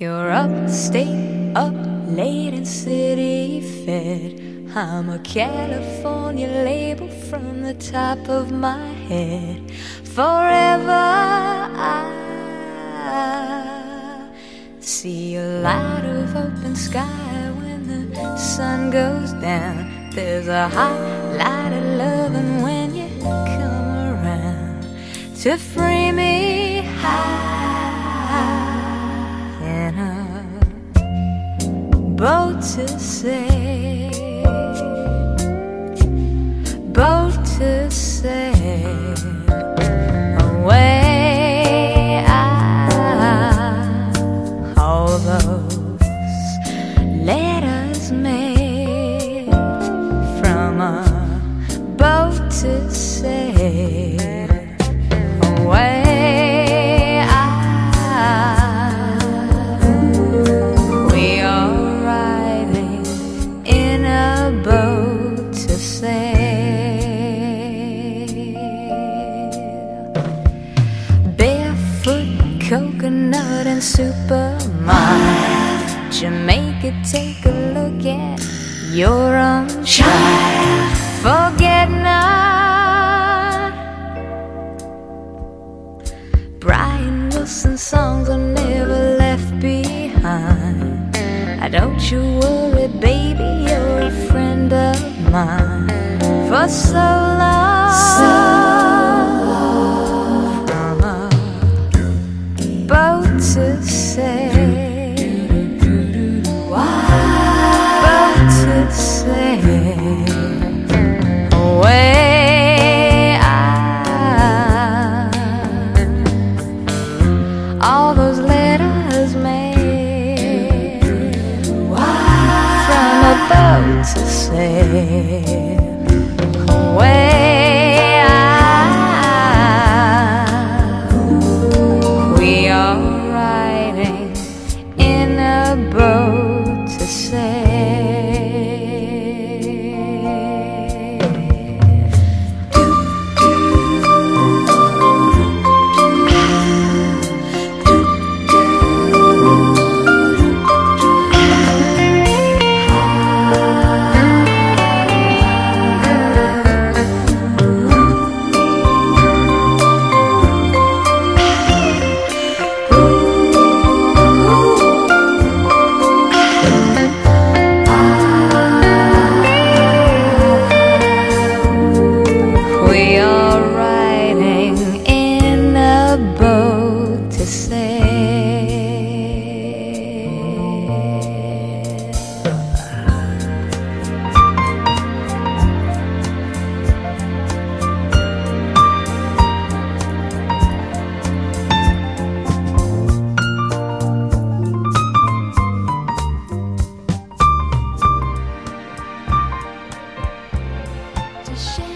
You're upstate, up late and city fed. I'm a California label from the top of my head. Forever I see a light of open sky when the sun goes down. There's a hot light of loving when you come around to free me high boat to sail, boat to sail away. I, all those letters made from a boat to sail and supermodel. Jamaica, take a look at your own child. Forget not. Brian Wilson songs are never left behind. Ah, Don't you worry, baby, you're a friend of mine. For so to say. shame.